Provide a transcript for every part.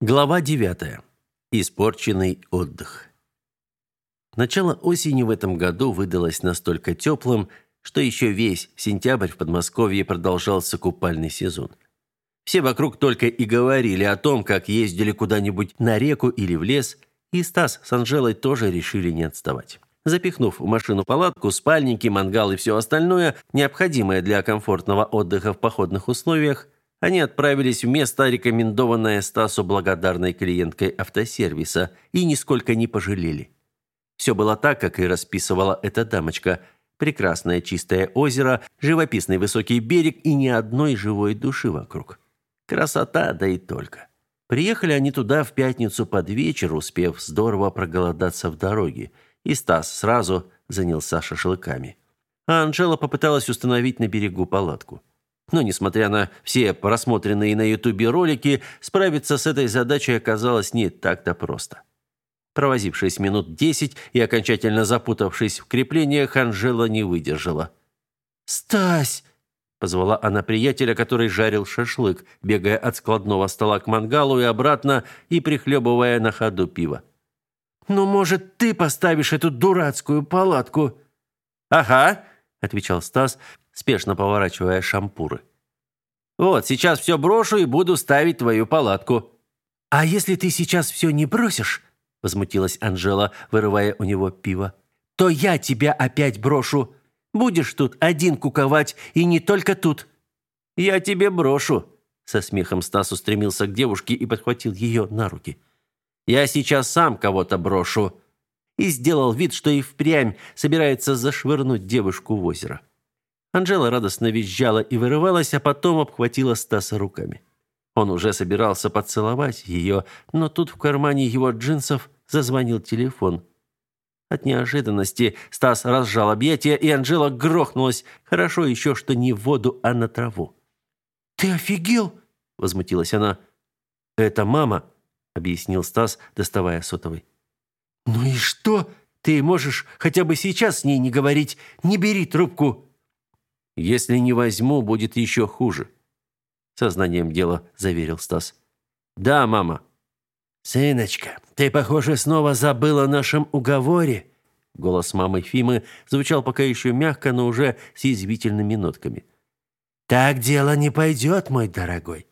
Глава 9. Испорченный отдых. Начало осени в этом году выдалось настолько теплым, что еще весь сентябрь в Подмосковье продолжался купальный сезон. Все вокруг только и говорили о том, как ездили куда-нибудь на реку или в лес, и Стас с Анжелой тоже решили не отставать. Запихнув в машину палатку, спальники, мангал и все остальное, необходимое для комфортного отдыха в походных условиях, они отправились в место, рекомендованное Стасу благодарной клиенткой автосервиса, и нисколько не пожалели. Все было так, как и расписывала эта дамочка. Прекрасное чистое озеро, живописный высокий берег и ни одной живой души вокруг. Красота, да и только. Приехали они туда в пятницу под вечер, успев здорово проголодаться в дороге, и Стас сразу занялся шашлыками. А Анжела попыталась установить на берегу палатку. Но, несмотря на все просмотренные на Ютубе ролики, справиться с этой задачей оказалось не так-то просто. Провозившись минут десять и окончательно запутавшись в креплениях, Анжела не выдержала. «Стась!» – позвала она приятеля, который жарил шашлык, бегая от складного стола к мангалу и обратно и прихлебывая на ходу пиво. «Ну, может, ты поставишь эту дурацкую палатку?» «Ага», – отвечал Стас, спешно поворачивая шампуры. Вот, сейчас все брошу и буду ставить твою палатку. А если ты сейчас все не бросишь, возмутилась Анжела, вырывая у него пиво. То я тебя опять брошу. Будешь тут один куковать и не только тут. Я тебе брошу, со смехом Стас устремился к девушке и подхватил ее на руки. Я сейчас сам кого-то брошу и сделал вид, что и впрямь собирается зашвырнуть девушку в озеро. Анжела радостно визжала и вырывалась, а потом обхватила Стаса руками. Он уже собирался поцеловать ее, но тут в кармане его джинсов зазвонил телефон. От неожиданности Стас разжал объятия, и Анжела грохнулась, хорошо еще, что не в воду, а на траву. «Ты офигел?» – возмутилась она. «Это мама», – объяснил Стас, доставая сотовый. «Ну и что? Ты можешь хотя бы сейчас с ней не говорить. Не бери трубку». Если не возьму, будет еще хуже. Сознанием дела заверил Стас. Да, мама. Сыночка, ты, похоже, снова забыла о нашем уговоре. Голос мамы Фимы звучал пока еще мягко, но уже с язвительными нотками. Так дело не пойдет, мой дорогой.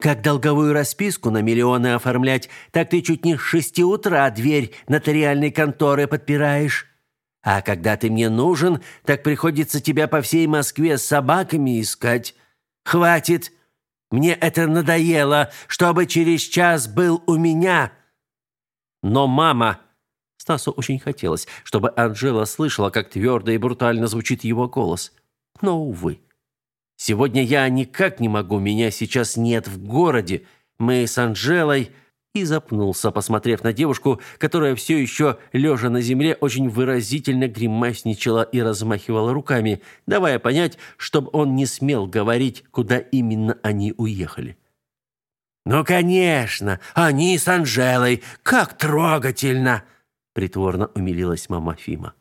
Как долговую расписку на миллионы оформлять, так ты чуть не с шести утра дверь нотариальной конторы подпираешь. А когда ты мне нужен, так приходится тебя по всей Москве с собаками искать. Хватит. Мне это надоело, чтобы через час был у меня. Но мама Стасу очень хотелось, чтобы Анжела слышала, как твердо и брутально звучит его голос. Но увы. Сегодня я никак не могу, меня сейчас нет в городе. Мы с Анжелой и запнулся, посмотрев на девушку, которая все еще, лежа на земле, очень выразительно гримасничала и размахивала руками, давая понять, чтобы он не смел говорить, куда именно они уехали. «Ну, конечно, они с Анжелой, как трогательно!» притворно умилилась мама Фима.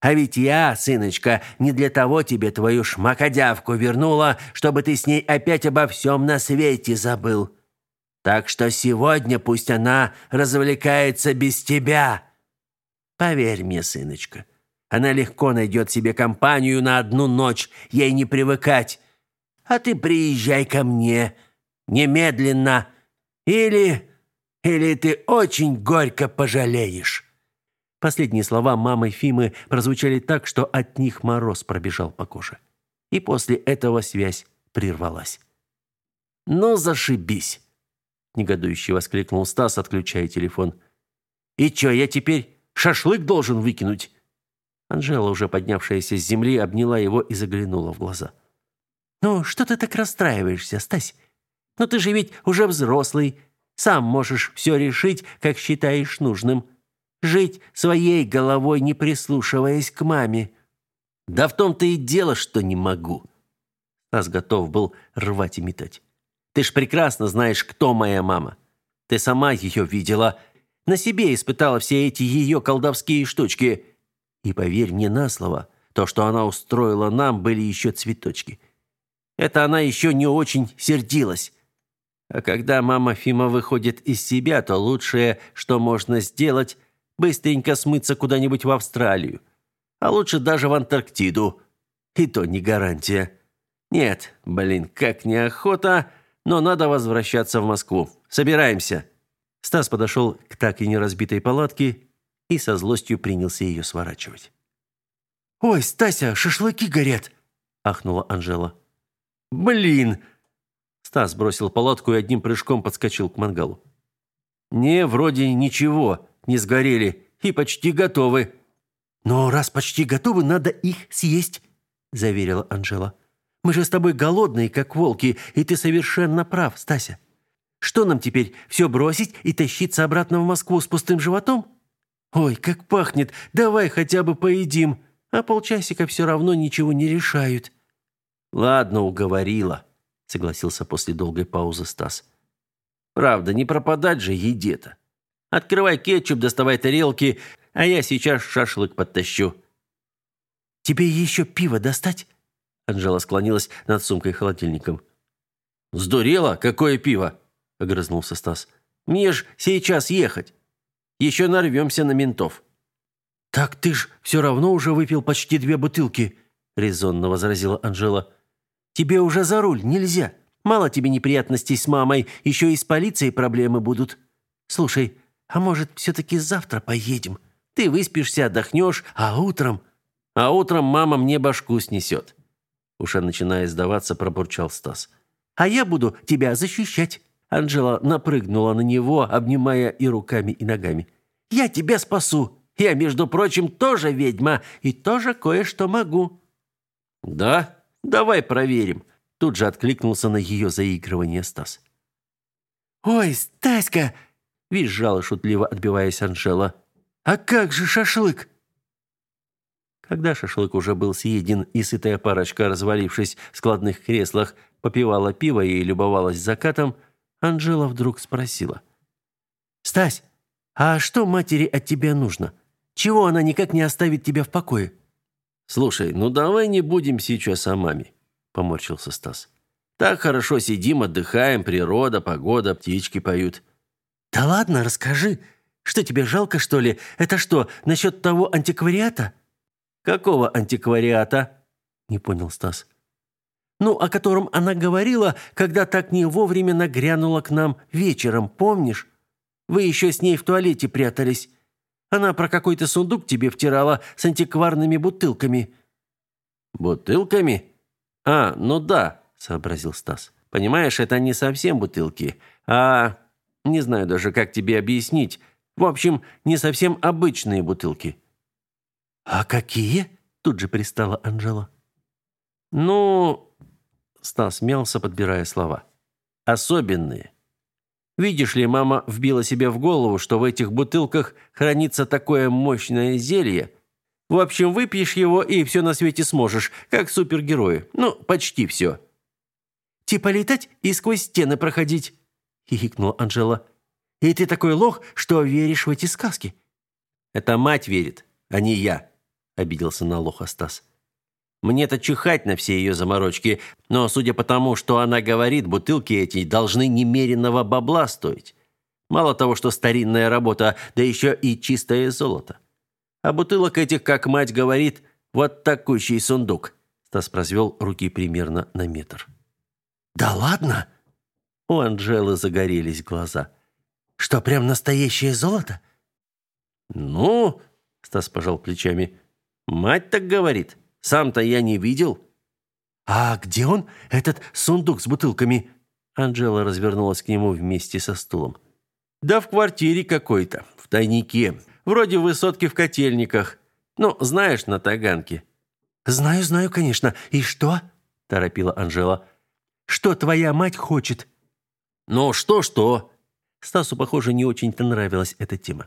«А ведь я, сыночка, не для того тебе твою шмакодявку вернула, чтобы ты с ней опять обо всем на свете забыл. Так что сегодня пусть она развлекается без тебя. Поверь мне, сыночка, она легко найдет себе компанию на одну ночь, ей не привыкать. А ты приезжай ко мне немедленно, или или ты очень горько пожалеешь. Последние слова мамы Фимы прозвучали так, что от них мороз пробежал по коже. И после этого связь прервалась. Ну зашибись негодующе воскликнул Стас, отключая телефон. И что, я теперь шашлык должен выкинуть? Анжела, уже поднявшаяся с земли, обняла его и заглянула в глаза. Ну, что ты так расстраиваешься, Стась? Ну ты же ведь уже взрослый, сам можешь все решить, как считаешь нужным. Жить своей головой, не прислушиваясь к маме. Да в том-то и дело, что не могу. Стас готов был рвать и метать. Ты ж прекрасно знаешь, кто моя мама. Ты сама ее видела, на себе испытала все эти ее колдовские штучки. И поверь мне на слово, то, что она устроила нам, были еще цветочки. Это она еще не очень сердилась. А когда мама Фима выходит из себя, то лучшее, что можно сделать, быстренько смыться куда-нибудь в Австралию. А лучше даже в Антарктиду. И то не гарантия. Нет, блин, как неохота, но надо возвращаться в Москву. Собираемся. Стас подошел к так и не разбитой палатке и со злостью принялся ее сворачивать. «Ой, Стася, шашлыки горят!» – ахнула Анжела. «Блин!» Стас бросил палатку и одним прыжком подскочил к мангалу. «Не, вроде ничего, не сгорели и почти готовы». «Но раз почти готовы, надо их съесть», – заверила Анжела. «Мы же с тобой голодные, как волки, и ты совершенно прав, Стася. Что нам теперь, все бросить и тащиться обратно в Москву с пустым животом? Ой, как пахнет, давай хотя бы поедим, а полчасика все равно ничего не решают». «Ладно, уговорила», — согласился после долгой паузы Стас. «Правда, не пропадать же еде-то. Открывай кетчуп, доставай тарелки, а я сейчас шашлык подтащу». «Тебе еще пиво достать?» Анжела склонилась над сумкой-холодильником. «Сдурела? Какое пиво?» — огрызнулся Стас. «Мне ж сейчас ехать. Еще нарвемся на ментов». «Так ты ж все равно уже выпил почти две бутылки», — резонно возразила Анжела. «Тебе уже за руль нельзя. Мало тебе неприятностей с мамой, еще и с полицией проблемы будут. Слушай, а может, все-таки завтра поедем? Ты выспишься, отдохнешь, а утром...» «А утром мама мне башку снесет», — уже начиная сдаваться, пробурчал Стас. «А я буду тебя защищать». Анжела напрыгнула на него, обнимая и руками, и ногами. «Я тебя спасу! Я, между прочим, тоже ведьма и тоже кое-что могу». «Да? Давай проверим», — тут же откликнулся на ее заигрывание Стас. «Ой, Стаська!» — визжала шутливо, отбиваясь Анжела. «А как же шашлык?» Когда шашлык уже был съеден и сытая парочка, развалившись в складных креслах, попивала пиво и любовалась закатом, Анжела вдруг спросила. «Стась, а что матери от тебя нужно? Чего она никак не оставит тебя в покое?» «Слушай, ну давай не будем сейчас о маме», — поморщился Стас. «Так хорошо сидим, отдыхаем, природа, погода, птички поют». «Да ладно, расскажи. Что тебе жалко, что ли? Это что, насчет того антиквариата?» «Какого антиквариата?» — не понял Стас. Ну, о котором она говорила, когда так не вовремя нагрянула к нам вечером, помнишь? Вы еще с ней в туалете прятались. Она про какой-то сундук тебе втирала с антикварными бутылками». «Бутылками? А, ну да», — сообразил Стас. «Понимаешь, это не совсем бутылки, а... Не знаю даже, как тебе объяснить. В общем, не совсем обычные бутылки». «А какие?» — тут же пристала Анжела. «Ну, Стас мялся, подбирая слова. «Особенные. Видишь ли, мама вбила себе в голову, что в этих бутылках хранится такое мощное зелье. В общем, выпьешь его, и все на свете сможешь, как супергерои. Ну, почти все». «Типа летать и сквозь стены проходить», — хихикнула Анжела. «И ты такой лох, что веришь в эти сказки». «Это мать верит, а не я», — обиделся на лоха Стас. Мне-то чихать на все ее заморочки, но, судя по тому, что она говорит, бутылки эти должны немеренного бабла стоить. Мало того, что старинная работа, да еще и чистое золото. А бутылок этих, как мать говорит, вот такущий сундук. Стас произвел руки примерно на метр. «Да ладно?» У Анжелы загорелись глаза. «Что, прям настоящее золото?» «Ну...» — Стас пожал плечами. «Мать так говорит». Сам-то я не видел». «А где он, этот сундук с бутылками?» Анжела развернулась к нему вместе со стулом. «Да в квартире какой-то, в тайнике. Вроде высотки в котельниках. Ну, знаешь, на Таганке». «Знаю, знаю, конечно. И что?» – торопила Анжела. «Что твоя мать хочет?» «Ну, что-что?» Стасу, похоже, не очень-то нравилась эта тема.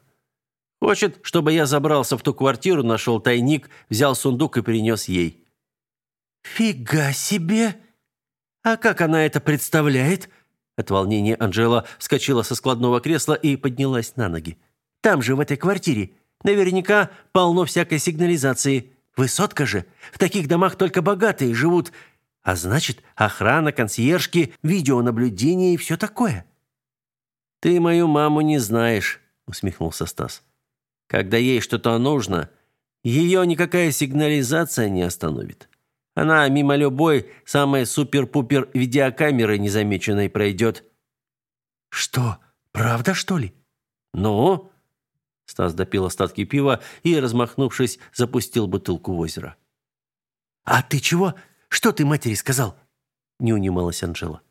Хочет, чтобы я забрался в ту квартиру, нашел тайник, взял сундук и принес ей». «Фига себе! А как она это представляет?» От волнения Анжела вскочила со складного кресла и поднялась на ноги. «Там же, в этой квартире, наверняка полно всякой сигнализации. Высотка же. В таких домах только богатые живут. А значит, охрана, консьержки, видеонаблюдение и все такое. Ты мою маму не знаешь, усмехнулся Стас. Когда ей что-то нужно, ее никакая сигнализация не остановит. Она мимо любой самой супер-пупер видеокамеры незамеченной пройдет. Что, правда, что ли? Ну, Стас допил остатки пива и, размахнувшись, запустил бутылку в озеро. А ты чего? Что ты матери сказал? Не унималась Анжела.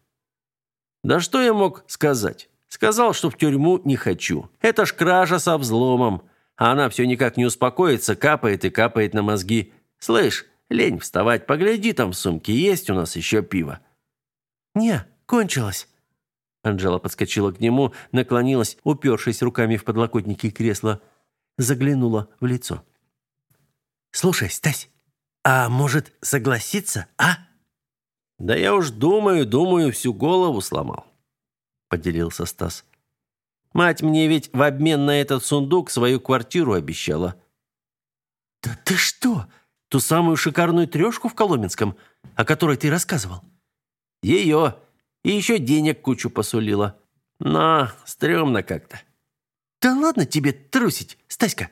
Да что я мог сказать? Сказал, что в тюрьму не хочу. Это ж кража со взломом. А она все никак не успокоится, капает и капает на мозги. Слышь, лень вставать, погляди, там в сумке есть у нас еще пиво. Не, кончилось. Анжела подскочила к нему, наклонилась, упершись руками в подлокотники кресла, заглянула в лицо. «Слушай, Стась, а может, согласиться, а?» «Да я уж думаю, думаю, всю голову сломал», — поделился Стас. «Мать мне ведь в обмен на этот сундук свою квартиру обещала». «Да ты что? Ту самую шикарную трешку в Коломенском, о которой ты рассказывал?» «Ее. И еще денег кучу посулила. Но стрёмно как-то». «Да ладно тебе трусить, Стаська!»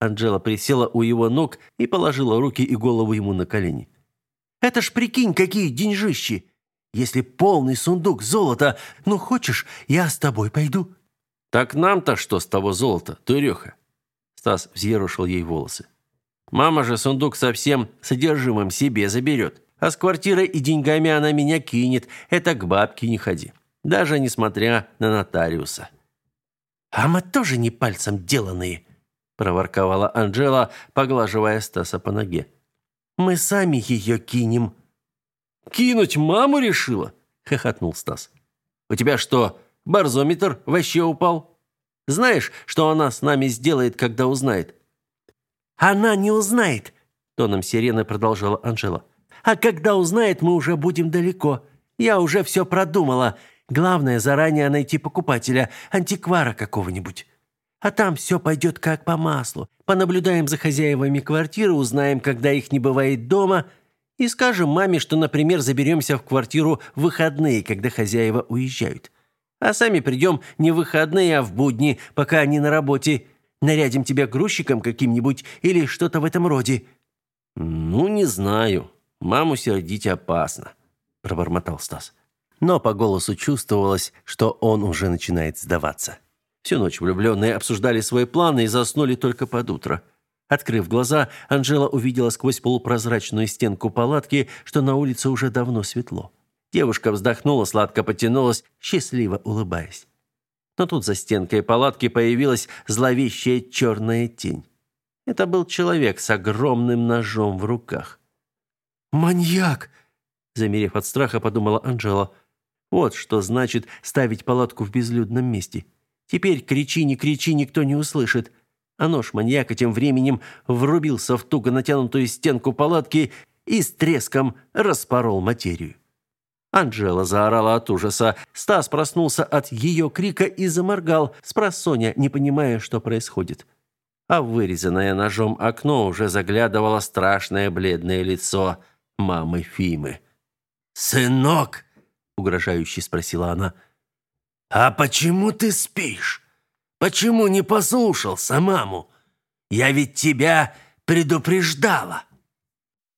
Анжела присела у его ног и положила руки и голову ему на колени. «Это ж прикинь, какие деньжищи! Если полный сундук золота, ну хочешь, я с тобой пойду?» «Так нам-то что с того золота, дуреха?» Стас взъерошил ей волосы. «Мама же сундук совсем содержимым себе заберет. А с квартирой и деньгами она меня кинет. Это к бабке не ходи. Даже несмотря на нотариуса». «А мы тоже не пальцем деланные», – проворковала Анжела, поглаживая Стаса по ноге. «Мы сами ее кинем». «Кинуть маму решила?» – хохотнул Стас. «У тебя что, барзометр вообще упал? Знаешь, что она с нами сделает, когда узнает?» «Она не узнает», – тоном сирены продолжала Анжела. А когда узнает, мы уже будем далеко. Я уже все продумала. Главное заранее найти покупателя, антиквара какого-нибудь. А там все пойдет как по маслу. Понаблюдаем за хозяевами квартиры, узнаем, когда их не бывает дома, и скажем маме, что, например, заберемся в квартиру в выходные, когда хозяева уезжают. А сами придем не в выходные, а в будни, пока они на работе. Нарядим тебя грузчиком каким-нибудь или что-то в этом роде». «Ну, не знаю», Маму сердить опасно, пробормотал Стас. Но по голосу чувствовалось, что он уже начинает сдаваться. Всю ночь влюбленные обсуждали свои планы и заснули только под утро. Открыв глаза, Анжела увидела сквозь полупрозрачную стенку палатки, что на улице уже давно светло. Девушка вздохнула, сладко потянулась, счастливо улыбаясь. Но тут за стенкой палатки появилась зловещая черная тень. Это был человек с огромным ножом в руках. «Маньяк!» Замерев от страха, подумала Анжела. «Вот что значит ставить палатку в безлюдном месте. Теперь кричи, не кричи, никто не услышит». А нож маньяка тем временем врубился в туго натянутую стенку палатки и с треском распорол материю. Анжела заорала от ужаса. Стас проснулся от ее крика и заморгал, спросоня, не понимая, что происходит. А вырезанное ножом окно уже заглядывало страшное бледное лицо – мамы Фимы. «Сынок!» — угрожающе спросила она. «А почему ты спишь? Почему не послушался маму? Я ведь тебя предупреждала!»